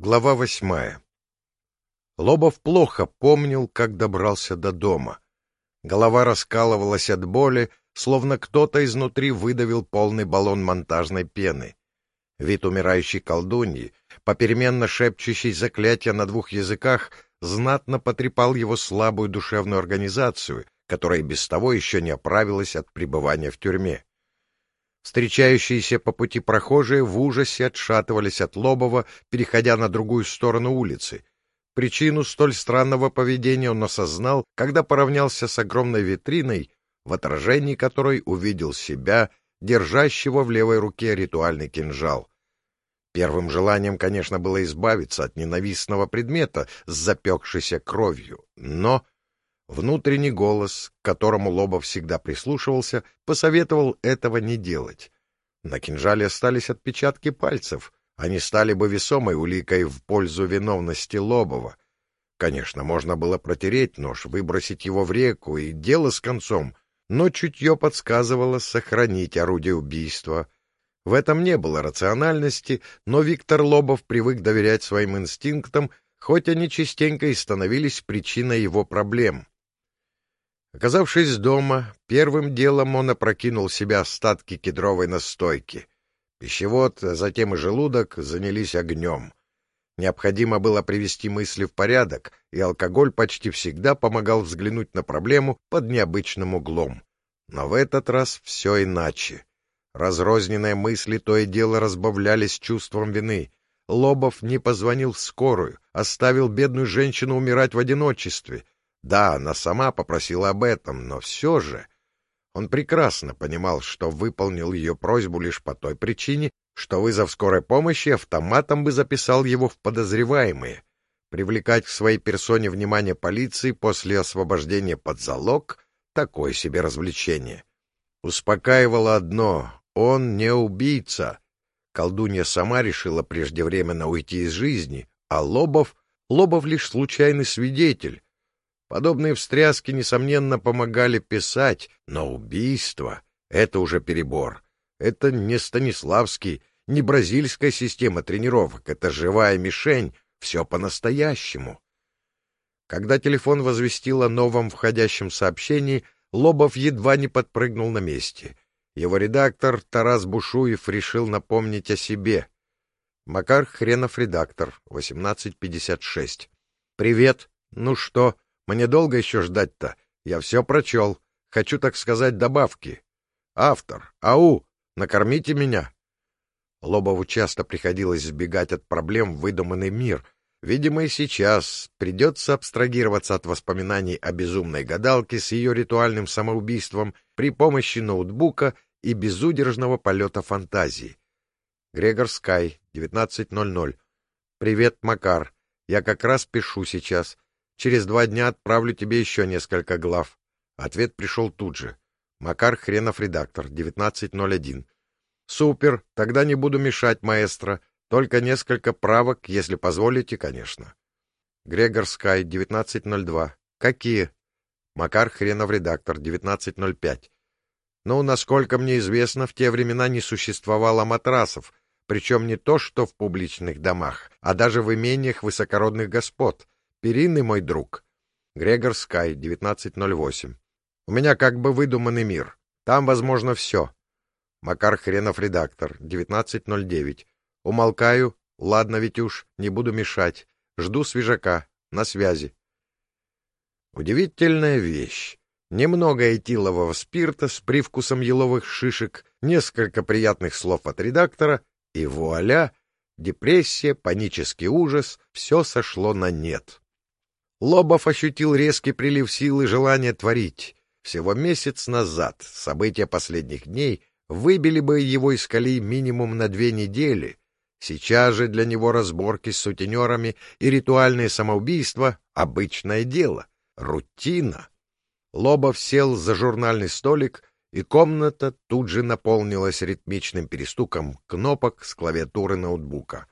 Глава восьмая Лобов плохо помнил, как добрался до дома. Голова раскалывалась от боли, словно кто-то изнутри выдавил полный баллон монтажной пены. Вид умирающей колдуньи, попеременно шепчущей заклятия на двух языках, знатно потрепал его слабую душевную организацию, которая без того еще не оправилась от пребывания в тюрьме. Встречающиеся по пути прохожие в ужасе отшатывались от Лобова, переходя на другую сторону улицы. Причину столь странного поведения он осознал, когда поравнялся с огромной витриной, в отражении которой увидел себя, держащего в левой руке ритуальный кинжал. Первым желанием, конечно, было избавиться от ненавистного предмета с запекшейся кровью, но Внутренний голос, к которому Лобов всегда прислушивался, посоветовал этого не делать. На кинжале остались отпечатки пальцев. Они стали бы весомой уликой в пользу виновности Лобова. Конечно, можно было протереть нож, выбросить его в реку, и дело с концом, но чутье подсказывало сохранить орудие убийства. В этом не было рациональности, но Виктор Лобов привык доверять своим инстинктам, хоть они частенько и становились причиной его проблем. Оказавшись дома, первым делом он опрокинул себя остатки кедровой настойки. Пищевод, а затем и желудок занялись огнем. Необходимо было привести мысли в порядок, и алкоголь почти всегда помогал взглянуть на проблему под необычным углом. Но в этот раз все иначе. Разрозненные мысли то и дело разбавлялись чувством вины. Лобов не позвонил в скорую, оставил бедную женщину умирать в одиночестве — да, она сама попросила об этом, но все же... Он прекрасно понимал, что выполнил ее просьбу лишь по той причине, что вызов скорой помощи автоматом бы записал его в подозреваемые. Привлекать к своей персоне внимание полиции после освобождения под залог — такое себе развлечение. Успокаивало одно — он не убийца. Колдунья сама решила преждевременно уйти из жизни, а Лобов — Лобов лишь случайный свидетель, Подобные встряски, несомненно, помогали писать, но убийство — это уже перебор. Это не Станиславский, не бразильская система тренировок, это живая мишень, все по-настоящему. Когда телефон возвестил о новом входящем сообщении, Лобов едва не подпрыгнул на месте. Его редактор Тарас Бушуев решил напомнить о себе. Макар Хренов, редактор, 1856. «Привет. Ну что?» Мне долго еще ждать-то? Я все прочел. Хочу, так сказать, добавки. Автор. Ау! Накормите меня. Лобову часто приходилось сбегать от проблем в выдуманный мир. Видимо, и сейчас придется абстрагироваться от воспоминаний о безумной гадалке с ее ритуальным самоубийством при помощи ноутбука и безудержного полета фантазии. Грегор Скай, 19.00. Привет, Макар. Я как раз пишу сейчас. Через два дня отправлю тебе еще несколько глав. Ответ пришел тут же. Макар Хренов, редактор, 19.01. Супер, тогда не буду мешать, маэстро. Только несколько правок, если позволите, конечно. Грегор Скай, 19.02. Какие? Макар Хренов, редактор, 19.05. Ну, насколько мне известно, в те времена не существовало матрасов, причем не то, что в публичных домах, а даже в имениях высокородных господ — Перинный мой друг. Грегор Скай, 1908. У меня как бы выдуманный мир. Там возможно все. Макар Хренов, редактор, 1909. Умолкаю. Ладно, уж, не буду мешать. Жду свежака. На связи. Удивительная вещь. Немного этилового спирта с привкусом еловых шишек, несколько приятных слов от редактора, и вуаля! Депрессия, панический ужас — все сошло на нет. Лобов ощутил резкий прилив сил и желания творить. Всего месяц назад события последних дней выбили бы его из колеи минимум на две недели. Сейчас же для него разборки с сутенерами и ритуальное самоубийство — обычное дело, рутина. Лобов сел за журнальный столик, и комната тут же наполнилась ритмичным перестуком кнопок с клавиатуры ноутбука.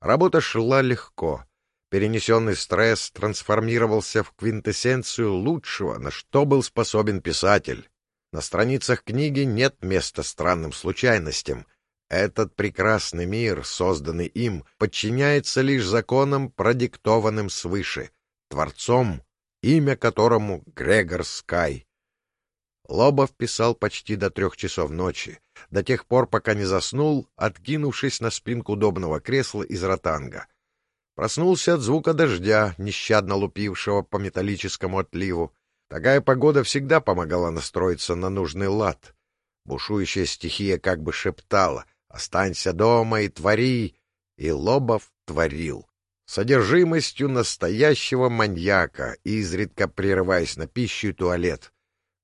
Работа шла легко — Перенесенный стресс трансформировался в квинтэссенцию лучшего, на что был способен писатель. На страницах книги нет места странным случайностям. Этот прекрасный мир, созданный им, подчиняется лишь законам, продиктованным свыше, Творцом, имя которому Грегор Скай. Лобов писал почти до трех часов ночи, до тех пор, пока не заснул, откинувшись на спинку удобного кресла из ротанга. Проснулся от звука дождя, нещадно лупившего по металлическому отливу. Такая погода всегда помогала настроиться на нужный лад. Бушующая стихия как бы шептала «Останься дома и твори!» И Лобов творил. Содержимостью настоящего маньяка, изредка прерываясь на пищу и туалет.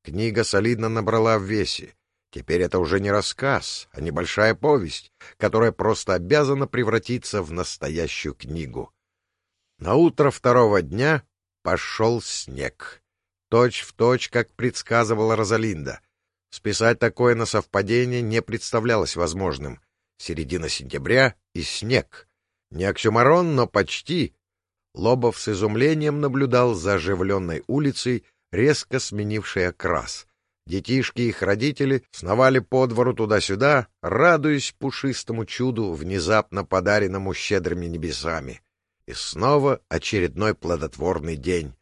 Книга солидно набрала в весе. Теперь это уже не рассказ, а небольшая повесть, которая просто обязана превратиться в настоящую книгу. На утро второго дня пошел снег. Точь в точь, как предсказывала Розалинда. Списать такое на совпадение не представлялось возможным. Середина сентября и снег. Не оксюмарон, но почти. Лобов с изумлением наблюдал за оживленной улицей, резко сменившей окрас. Детишки и их родители сновали по двору туда-сюда, радуясь пушистому чуду, внезапно подаренному щедрыми небесами. И снова очередной плодотворный день.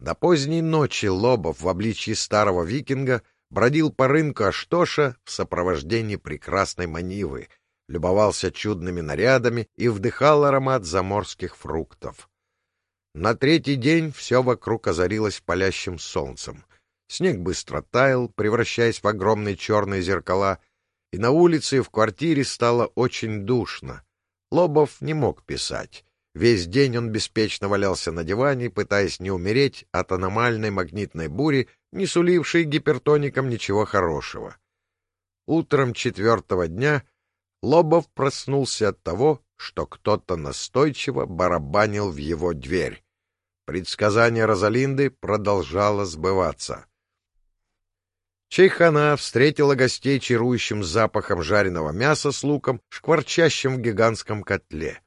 До поздней ночи Лобов в обличье старого викинга бродил по рынку Аштоша в сопровождении прекрасной манивы, любовался чудными нарядами и вдыхал аромат заморских фруктов. На третий день все вокруг озарилось палящим солнцем. Снег быстро таял, превращаясь в огромные черные зеркала, и на улице и в квартире стало очень душно. Лобов не мог писать. Весь день он беспечно валялся на диване, пытаясь не умереть от аномальной магнитной бури, не сулившей гипертоникам ничего хорошего. Утром четвертого дня Лобов проснулся от того, что кто-то настойчиво барабанил в его дверь. Предсказание Розалинды продолжало сбываться. Чайхана встретила гостей чарующим запахом жареного мяса с луком, шкварчащим в гигантском котле.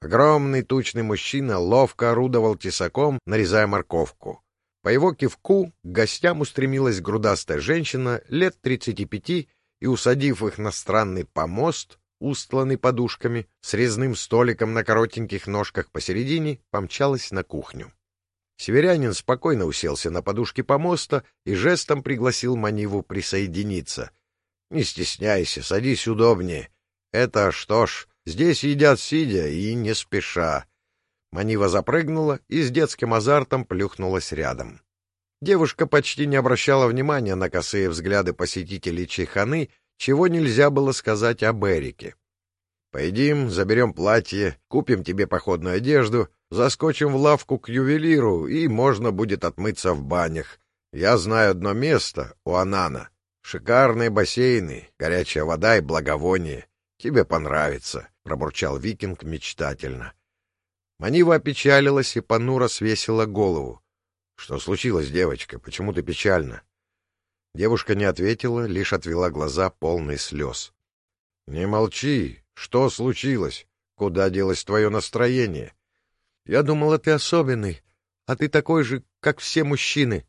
Огромный тучный мужчина ловко орудовал тесаком, нарезая морковку. По его кивку к гостям устремилась грудастая женщина лет тридцати пяти и, усадив их на странный помост, устланный подушками, с резным столиком на коротеньких ножках посередине, помчалась на кухню. Северянин спокойно уселся на подушке помоста и жестом пригласил Маниву присоединиться. — Не стесняйся, садись удобнее. Это что ж, здесь едят сидя и не спеша. Манива запрыгнула и с детским азартом плюхнулась рядом. Девушка почти не обращала внимания на косые взгляды посетителей чайханы, чего нельзя было сказать об Эрике. Пойдем, заберем платье, купим тебе походную одежду, заскочим в лавку к ювелиру, и можно будет отмыться в банях. Я знаю одно место у Анана. Шикарные бассейны, горячая вода и благовоние. Тебе понравится, — пробурчал викинг мечтательно. Манива опечалилась и понуро свесила голову. — Что случилось, девочка? Почему ты печальна? Девушка не ответила, лишь отвела глаза, полные слез. — Не молчи, что случилось? Куда делось твое настроение? Я думала, ты особенный, а ты такой же, как все мужчины.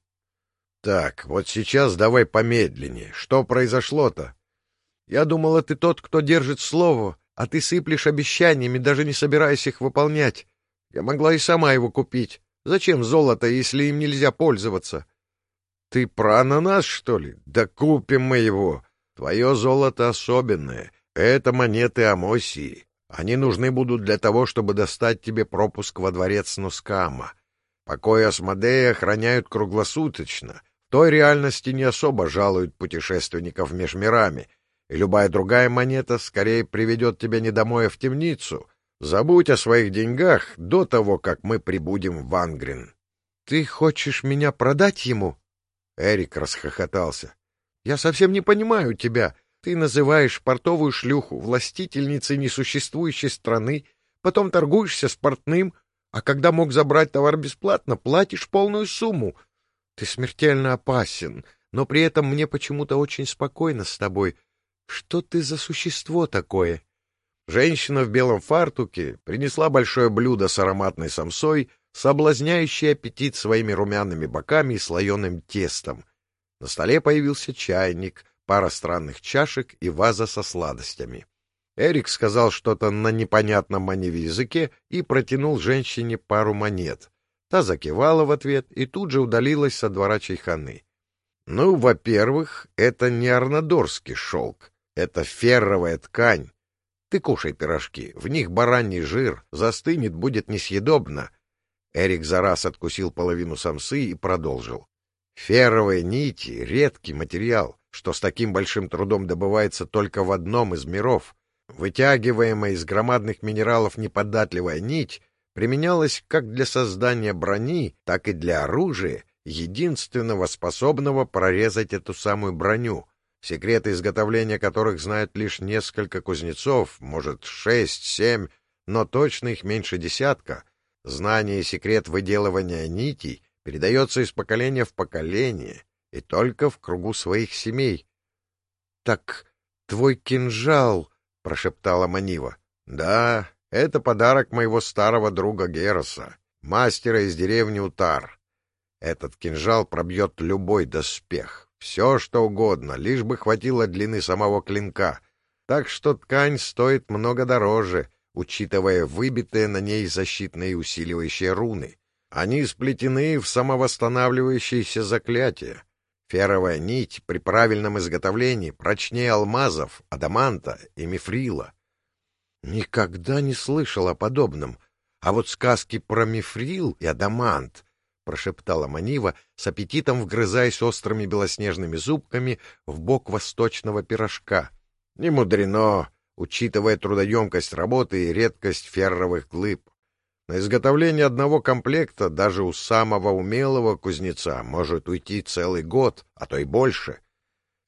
Так, вот сейчас давай помедленнее. Что произошло-то? Я думала, ты тот, кто держит слово, а ты сыплешь обещаниями, даже не собираясь их выполнять. Я могла и сама его купить. Зачем золото, если им нельзя пользоваться? Ты про ананас, что ли? Да купим мы его. Твое золото особенное. Это монеты Амосии. Они нужны будут для того, чтобы достать тебе пропуск во дворец Нускама. Покой Асмодея охраняют круглосуточно. В той реальности не особо жалуют путешественников меж мирами, и любая другая монета скорее приведет тебя не домой, а в темницу. Забудь о своих деньгах до того, как мы прибудем в Ангрин. — Ты хочешь меня продать ему? Эрик расхохотался. — Я совсем не понимаю тебя. Ты называешь портовую шлюху властительницей несуществующей страны, потом торгуешься с портным, а когда мог забрать товар бесплатно, платишь полную сумму. Ты смертельно опасен, но при этом мне почему-то очень спокойно с тобой. Что ты за существо такое? Женщина в белом фартуке принесла большое блюдо с ароматной самсой, соблазняющий аппетит своими румяными боками и слоеным тестом. На столе появился чайник — пара странных чашек и ваза со сладостями. Эрик сказал что-то на непонятном маневе языке и протянул женщине пару монет. Та закивала в ответ и тут же удалилась со двора чайханы. Ну, во-первых, это не арнадорский шелк, это ферровая ткань. Ты кушай пирожки, в них бараний жир, застынет, будет несъедобно. Эрик за раз откусил половину самсы и продолжил. Ферровые нити — редкий материал, что с таким большим трудом добывается только в одном из миров. Вытягиваемая из громадных минералов неподатливая нить применялась как для создания брони, так и для оружия, единственного способного прорезать эту самую броню, секреты изготовления которых знают лишь несколько кузнецов, может, шесть-семь, но точно их меньше десятка. Знание и секрет выделывания нитей передается из поколения в поколение и только в кругу своих семей. — Так твой кинжал, — прошептала Манива. — Да, это подарок моего старого друга Героса, мастера из деревни Утар. Этот кинжал пробьет любой доспех, все что угодно, лишь бы хватило длины самого клинка. Так что ткань стоит много дороже, учитывая выбитые на ней защитные усиливающие руны. Они сплетены в самовосстанавливающиеся заклятия. Феровая нить при правильном изготовлении прочнее алмазов, адаманта и мифрила. Никогда не слышал о подобном. А вот сказки про мифрил и адамант, — прошептала Манива, с аппетитом вгрызаясь острыми белоснежными зубками в бок восточного пирожка. Не мудрено, учитывая трудоемкость работы и редкость ферровых глыб. На изготовление одного комплекта даже у самого умелого кузнеца может уйти целый год, а то и больше.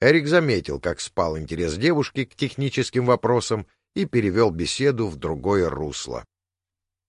Эрик заметил, как спал интерес девушки к техническим вопросам и перевел беседу в другое русло.